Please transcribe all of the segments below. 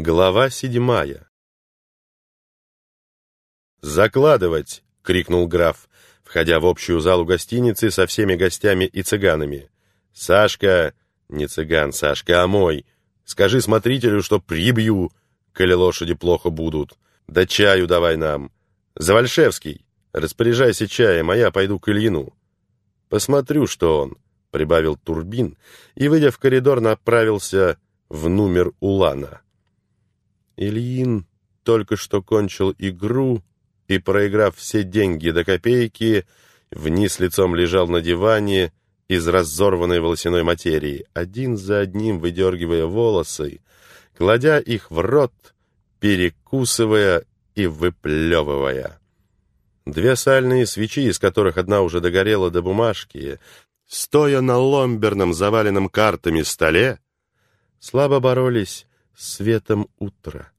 Глава седьмая «Закладывать!» — крикнул граф, входя в общую залу гостиницы со всеми гостями и цыганами. «Сашка! Не цыган, Сашка, а мой! Скажи смотрителю, что прибью, коли лошади плохо будут. Да чаю давай нам! Завальшевский, распоряжайся чаем, а я пойду к Ильину. Посмотрю, что он!» — прибавил Турбин и, выйдя в коридор, направился в номер Улана. Ильин только что кончил игру и, проиграв все деньги до копейки, вниз лицом лежал на диване из разорванной волосяной материи, один за одним выдергивая волосы, кладя их в рот, перекусывая и выплевывая. Две сальные свечи, из которых одна уже догорела до бумажки, стоя на ломберном, заваленном картами столе, слабо боролись светом утра,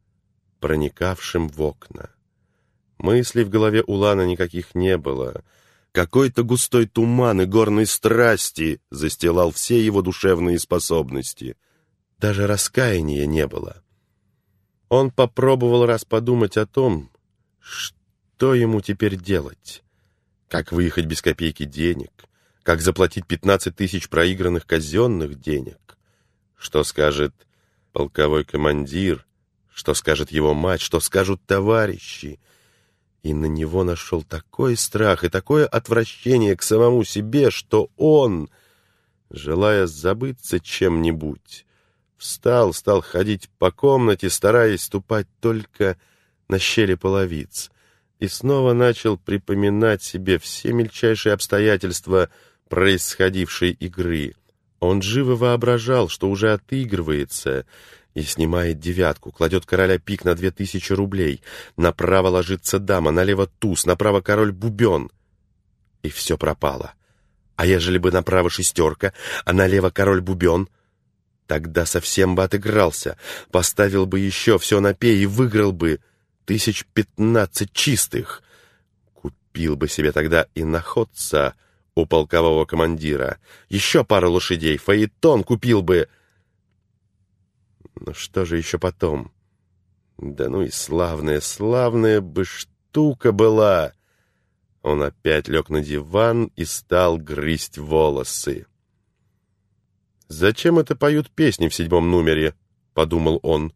проникавшим в окна. Мыслей в голове Улана никаких не было. Какой-то густой туман и горной страсти застилал все его душевные способности. Даже раскаяния не было. Он попробовал раз подумать о том, что ему теперь делать. Как выехать без копейки денег, как заплатить 15 тысяч проигранных казенных денег. Что скажет полковой командир, что скажет его мать, что скажут товарищи. И на него нашел такой страх и такое отвращение к самому себе, что он, желая забыться чем-нибудь, встал, стал ходить по комнате, стараясь ступать только на щели половиц, и снова начал припоминать себе все мельчайшие обстоятельства происходившей игры — он живо воображал, что уже отыгрывается, и снимает девятку, кладет короля пик на две тысячи рублей. Направо ложится дама, налево туз, направо король бубен. И все пропало. А ежели бы направо шестерка, а налево король бубен, тогда совсем бы отыгрался, поставил бы еще все на пей и выиграл бы тысяч пятнадцать чистых. Купил бы себе тогда и находца — у полкового командира. Еще пару лошадей, фаэтон купил бы. Ну что же еще потом? Да ну и славная, славная бы штука была. Он опять лег на диван и стал грызть волосы. «Зачем это поют песни в седьмом номере?» — подумал он.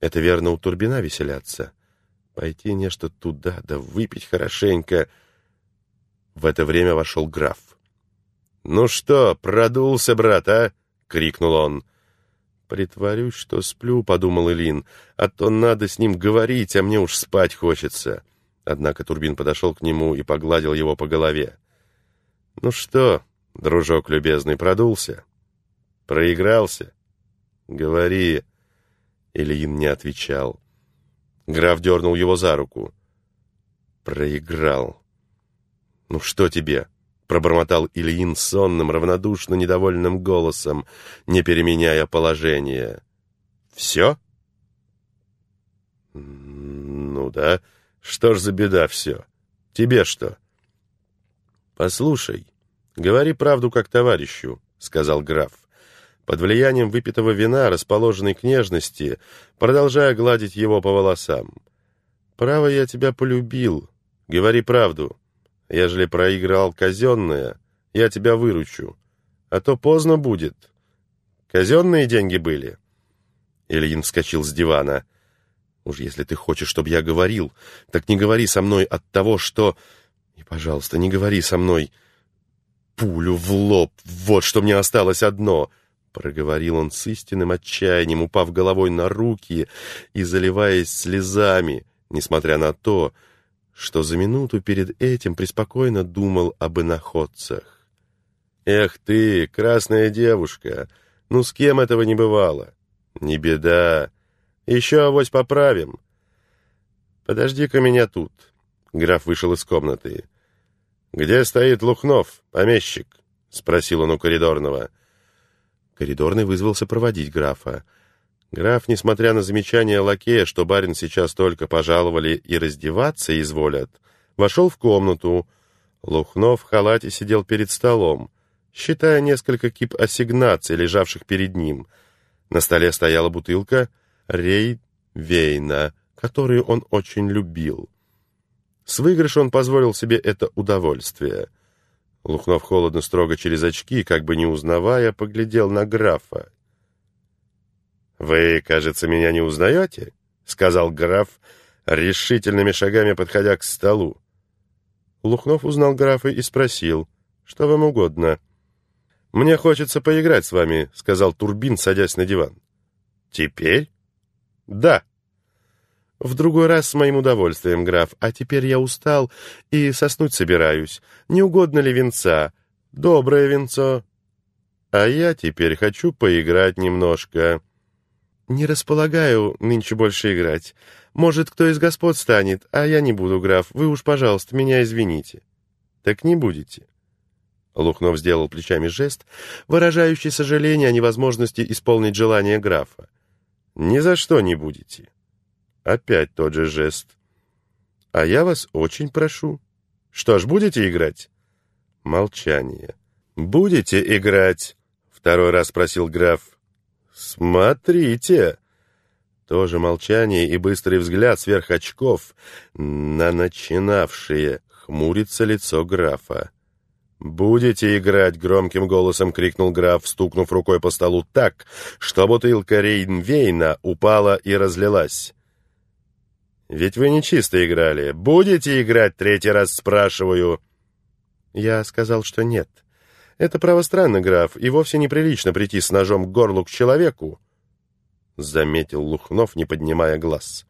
«Это верно у Турбина веселятся. Пойти нечто туда, да выпить хорошенько». В это время вошел граф. «Ну что, продулся, брат, а?» — крикнул он. «Притворюсь, что сплю», — подумал Илин, «а то надо с ним говорить, а мне уж спать хочется». Однако Турбин подошел к нему и погладил его по голове. «Ну что, дружок любезный, продулся? Проигрался? Говори». Ильин не отвечал. Граф дернул его за руку. «Проиграл», «Ну что тебе?» — пробормотал Ильин сонным, равнодушно недовольным голосом, не переменяя положение. «Все?» «Ну да. Что ж за беда все? Тебе что?» «Послушай, говори правду как товарищу», — сказал граф. Под влиянием выпитого вина, расположенной к нежности, продолжая гладить его по волосам. «Право, я тебя полюбил. Говори правду». Ежели проиграл казенное, я тебя выручу. А то поздно будет. Казенные деньги были?» Ильин вскочил с дивана. «Уж если ты хочешь, чтобы я говорил, так не говори со мной от того, что... И, пожалуйста, не говори со мной. Пулю в лоб, вот что мне осталось одно!» Проговорил он с истинным отчаянием, упав головой на руки и заливаясь слезами, несмотря на то, что за минуту перед этим преспокойно думал об иноходцах. «Эх ты, красная девушка, ну с кем этого не бывало? Не беда, еще авось поправим». «Подожди-ка меня тут», — граф вышел из комнаты. «Где стоит Лухнов, помещик?» — спросил он у коридорного. Коридорный вызвался проводить графа. Граф, несмотря на замечание лакея, что барин сейчас только пожаловали и раздеваться изволят, вошел в комнату. Лухнов в халате сидел перед столом, считая несколько кип ассигнаций, лежавших перед ним. На столе стояла бутылка, Рейвейна, которую он очень любил. С выигрыша он позволил себе это удовольствие. Лухнов холодно строго через очки, как бы не узнавая, поглядел на графа. «Вы, кажется, меня не узнаете?» — сказал граф, решительными шагами подходя к столу. Лухнов узнал графа и спросил, «Что вам угодно?» «Мне хочется поиграть с вами», — сказал Турбин, садясь на диван. «Теперь?» «Да». «В другой раз с моим удовольствием, граф, а теперь я устал и соснуть собираюсь. Не угодно ли венца? Доброе венцо». «А я теперь хочу поиграть немножко». «Не располагаю нынче больше играть. Может, кто из господ станет, а я не буду, граф. Вы уж, пожалуйста, меня извините». «Так не будете». Лухнов сделал плечами жест, выражающий сожаление о невозможности исполнить желание графа. «Ни за что не будете». Опять тот же жест. «А я вас очень прошу. Что ж, будете играть?» Молчание. «Будете играть?» — второй раз спросил граф. «Смотрите!» Тоже молчание и быстрый взгляд сверх очков на начинавшее хмурится лицо графа. «Будете играть!» — громким голосом крикнул граф, стукнув рукой по столу так, что бутылка Рейнвейна упала и разлилась. «Ведь вы не чисто играли. Будете играть, третий раз спрашиваю?» Я сказал, что нет. Это право странно, граф, и вовсе неприлично прийти с ножом к горлу к человеку, — заметил Лухнов, не поднимая глаз.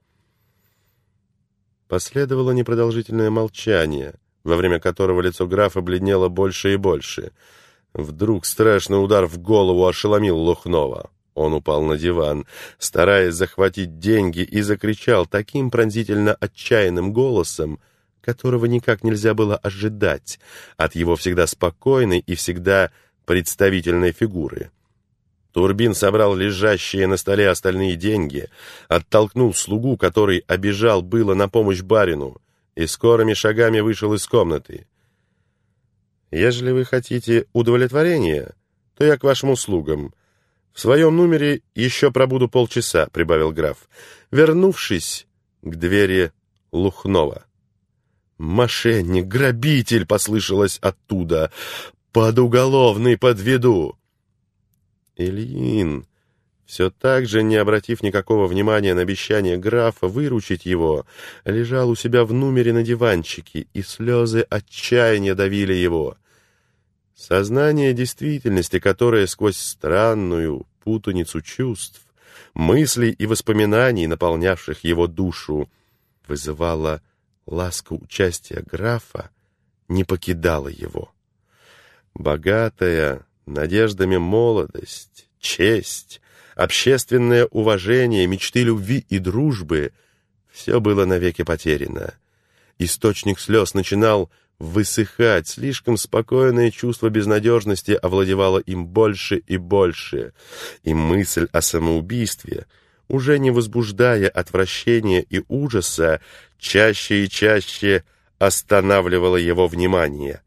Последовало непродолжительное молчание — во время которого лицо графа бледнело больше и больше. Вдруг страшный удар в голову ошеломил Лухнова. Он упал на диван, стараясь захватить деньги, и закричал таким пронзительно отчаянным голосом, которого никак нельзя было ожидать от его всегда спокойной и всегда представительной фигуры. Турбин собрал лежащие на столе остальные деньги, оттолкнул слугу, который обежал было на помощь барину, и скорыми шагами вышел из комнаты. «Ежели вы хотите удовлетворения, то я к вашим услугам. В своем номере еще пробуду полчаса», — прибавил граф, вернувшись к двери Лухнова. «Мошенник, грабитель!» — послышалось оттуда. «Под уголовный подведу!» «Ильин!» все так же, не обратив никакого внимания на обещание графа выручить его, лежал у себя в номере на диванчике, и слезы отчаяния давили его. Сознание действительности, которое сквозь странную путаницу чувств, мыслей и воспоминаний, наполнявших его душу, вызывало ласку участия графа, не покидало его. Богатая надеждами молодость, честь, общественное уважение, мечты любви и дружбы — все было навеки потеряно. Источник слез начинал высыхать, слишком спокойное чувство безнадежности овладевало им больше и больше, и мысль о самоубийстве, уже не возбуждая отвращения и ужаса, чаще и чаще останавливала его внимание.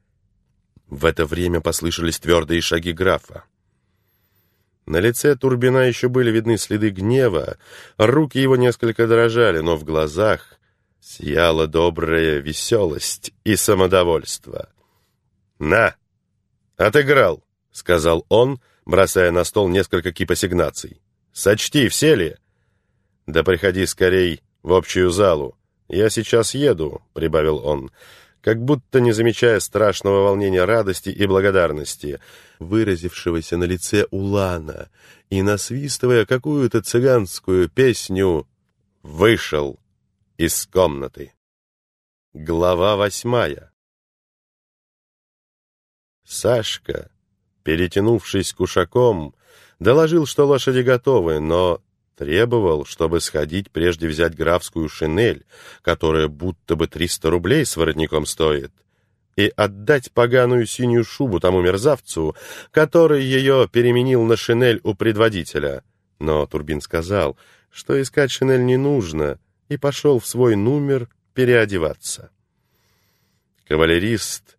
В это время послышались твердые шаги графа. На лице Турбина еще были видны следы гнева, руки его несколько дрожали, но в глазах сияла добрая веселость и самодовольство. «На, отыграл», — сказал он, бросая на стол несколько кипосигнаций. «Сочти, все ли?» «Да приходи скорей в общую залу. Я сейчас еду», — прибавил он как будто не замечая страшного волнения радости и благодарности, выразившегося на лице Улана, и, насвистывая какую-то цыганскую песню, вышел из комнаты. Глава восьмая Сашка, перетянувшись кушаком, доложил, что лошади готовы, но Требовал, чтобы сходить, прежде взять графскую шинель, которая будто бы триста рублей с воротником стоит, и отдать поганую синюю шубу тому мерзавцу, который ее переменил на шинель у предводителя. Но Турбин сказал, что искать шинель не нужно, и пошел в свой номер переодеваться. Кавалерист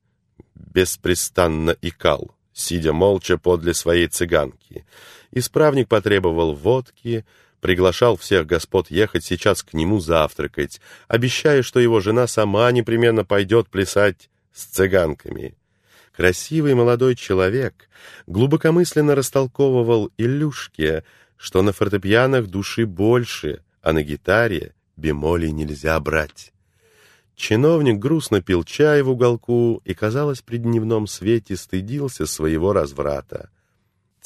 беспрестанно икал, сидя молча подле своей цыганки. Исправник потребовал водки, приглашал всех господ ехать сейчас к нему завтракать, обещая, что его жена сама непременно пойдет плясать с цыганками. Красивый молодой человек глубокомысленно растолковывал Илюшке, что на фортепианах души больше, а на гитаре бемолей нельзя брать. Чиновник грустно пил чай в уголку и, казалось, при дневном свете стыдился своего разврата.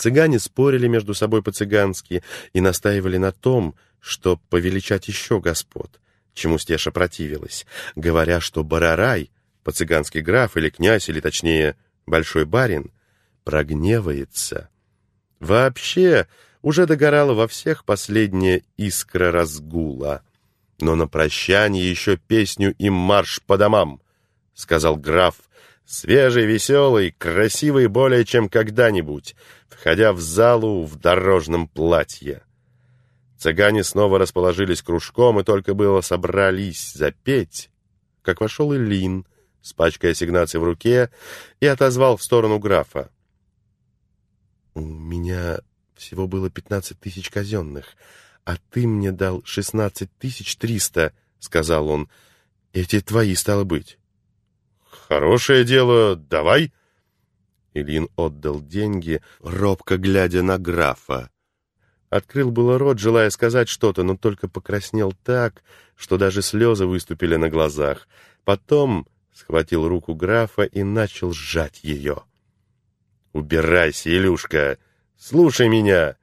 Цыгане спорили между собой по-цыгански и настаивали на том, что повеличать еще господ, чему Стеша противилась, говоря, что Барарай, по-цыгански граф или князь, или точнее большой барин, прогневается. Вообще, уже догорала во всех последняя искра разгула — но на прощание еще песню и марш по домам, — сказал граф, свежий, веселый, красивый более чем когда-нибудь, входя в залу в дорожном платье. Цыгане снова расположились кружком и только было собрались запеть, как вошел Ильин с пачкой ассигнаций в руке и отозвал в сторону графа. «У меня всего было пятнадцать тысяч казенных, «А ты мне дал шестнадцать тысяч триста», — сказал он. «Эти твои, стало быть». «Хорошее дело, давай». Ильин отдал деньги, робко глядя на графа. Открыл было рот, желая сказать что-то, но только покраснел так, что даже слезы выступили на глазах. Потом схватил руку графа и начал сжать ее. «Убирайся, Илюшка! Слушай меня!»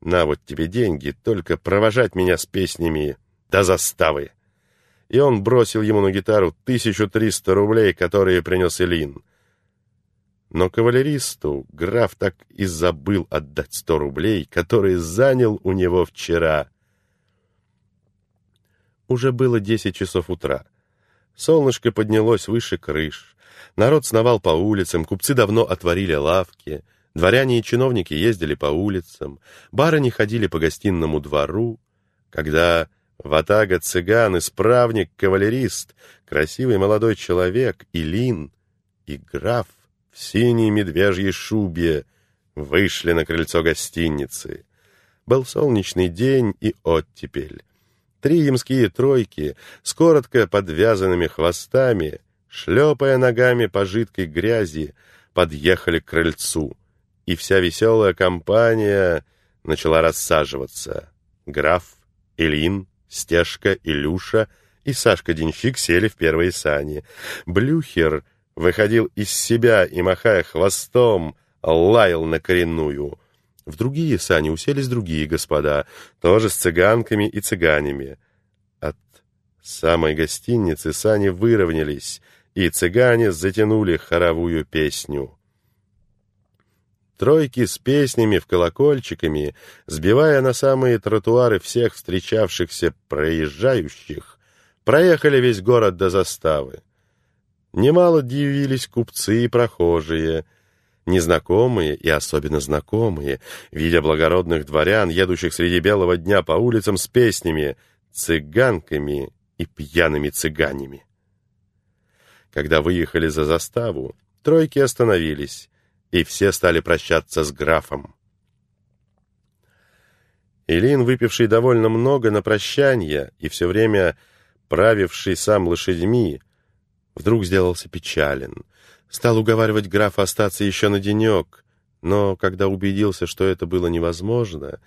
На вот тебе деньги, только провожать меня с песнями до заставы. И он бросил ему на гитару 1300 рублей, которые принес Илин. Но кавалеристу граф так и забыл отдать сто рублей, которые занял у него вчера. Уже было десять часов утра. Солнышко поднялось выше крыш. Народ сновал по улицам, купцы давно отворили лавки — Дворяне и чиновники ездили по улицам, барыни ходили по гостинному двору. Когда ватага цыган, исправник, кавалерист, красивый молодой человек, Илин и граф в синей медвежьей шубе вышли на крыльцо гостиницы. Был солнечный день и оттепель. Три ямские тройки с коротко подвязанными хвостами, шлепая ногами по жидкой грязи, подъехали к крыльцу — и вся веселая компания начала рассаживаться. Граф, Илин, Стежка, Илюша и Сашка-денщик сели в первые сани. Блюхер выходил из себя и, махая хвостом, лаял на коренную. В другие сани уселись другие господа, тоже с цыганками и цыганями. От самой гостиницы сани выровнялись, и цыгане затянули хоровую песню. Тройки с песнями в колокольчиками, сбивая на самые тротуары всех встречавшихся проезжающих, проехали весь город до заставы. Немало дивились купцы и прохожие, незнакомые и особенно знакомые, видя благородных дворян, едущих среди белого дня по улицам с песнями, цыганками и пьяными цыганями. Когда выехали за заставу, тройки остановились, и все стали прощаться с графом. Илин, выпивший довольно много на прощание и все время правивший сам лошадьми, вдруг сделался печален. Стал уговаривать графа остаться еще на денек, но когда убедился, что это было невозможно,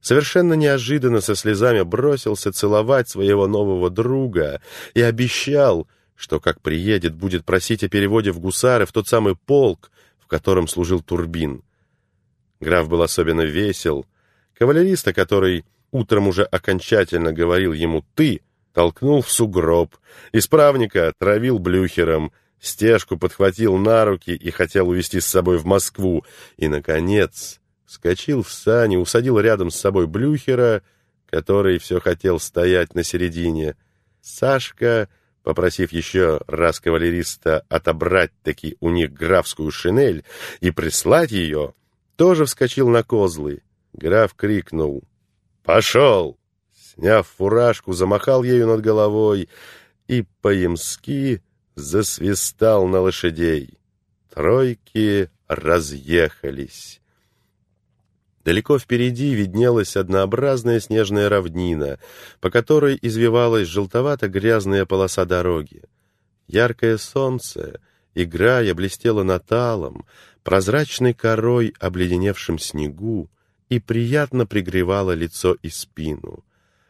совершенно неожиданно со слезами бросился целовать своего нового друга и обещал, что, как приедет, будет просить о переводе в гусары в тот самый полк, в котором служил Турбин. Граф был особенно весел. Кавалериста, который утром уже окончательно говорил ему «ты», толкнул в сугроб, исправника травил блюхером, стежку подхватил на руки и хотел увезти с собой в Москву, и, наконец, вскочил в сани, усадил рядом с собой блюхера, который все хотел стоять на середине. Сашка попросив еще раз кавалериста отобрать таки у них графскую шинель и прислать ее, тоже вскочил на козлы. Граф крикнул «Пошел!» Сняв фуражку, замахал ею над головой и по-ямски засвистал на лошадей. Тройки разъехались. Далеко впереди виднелась однообразная снежная равнина, по которой извивалась желтовато-грязная полоса дороги. Яркое солнце, играя, блестело наталом, прозрачной корой обледеневшем снегу и приятно пригревало лицо и спину.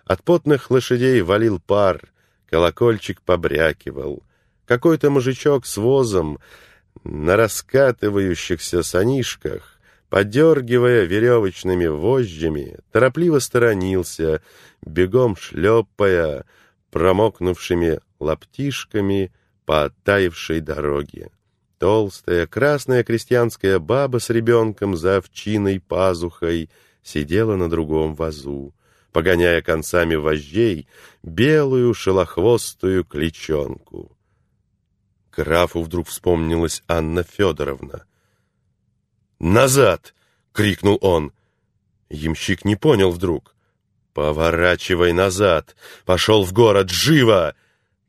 От потных лошадей валил пар, колокольчик побрякивал. Какой-то мужичок с возом на раскатывающихся санишках, подергивая веревочными вожжами, торопливо сторонился, бегом шлепая промокнувшими лаптишками по оттаившей дороге. Толстая красная крестьянская баба с ребенком за овчиной пазухой сидела на другом вазу, погоняя концами вожжей белую шелохвостую кличонку. Графу вдруг вспомнилась Анна Федоровна. «Назад!» — крикнул он. Ямщик не понял вдруг. «Поворачивай назад! Пошел в город! Живо!»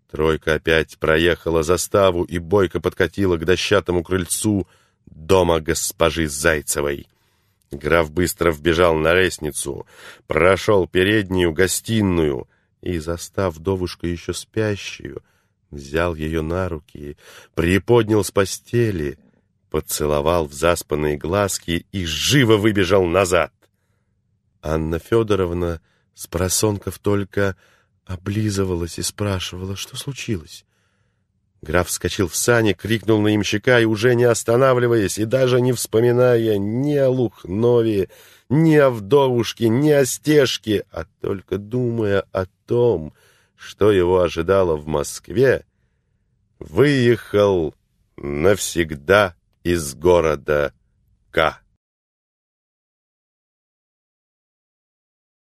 Тройка опять проехала заставу и бойко подкатила к дощатому крыльцу дома госпожи Зайцевой. Граф быстро вбежал на лестницу, прошел переднюю гостиную и, застав вдовушку еще спящую, взял ее на руки, приподнял с постели, поцеловал в заспанные глазки и живо выбежал назад. Анна Федоровна с просонков только облизывалась и спрашивала, что случилось. Граф вскочил в сани, крикнул на имщика и, уже не останавливаясь и даже не вспоминая ни о Лухнове, ни о вдовушке, ни о стежке, а только думая о том, что его ожидало в Москве, выехал навсегда из города К.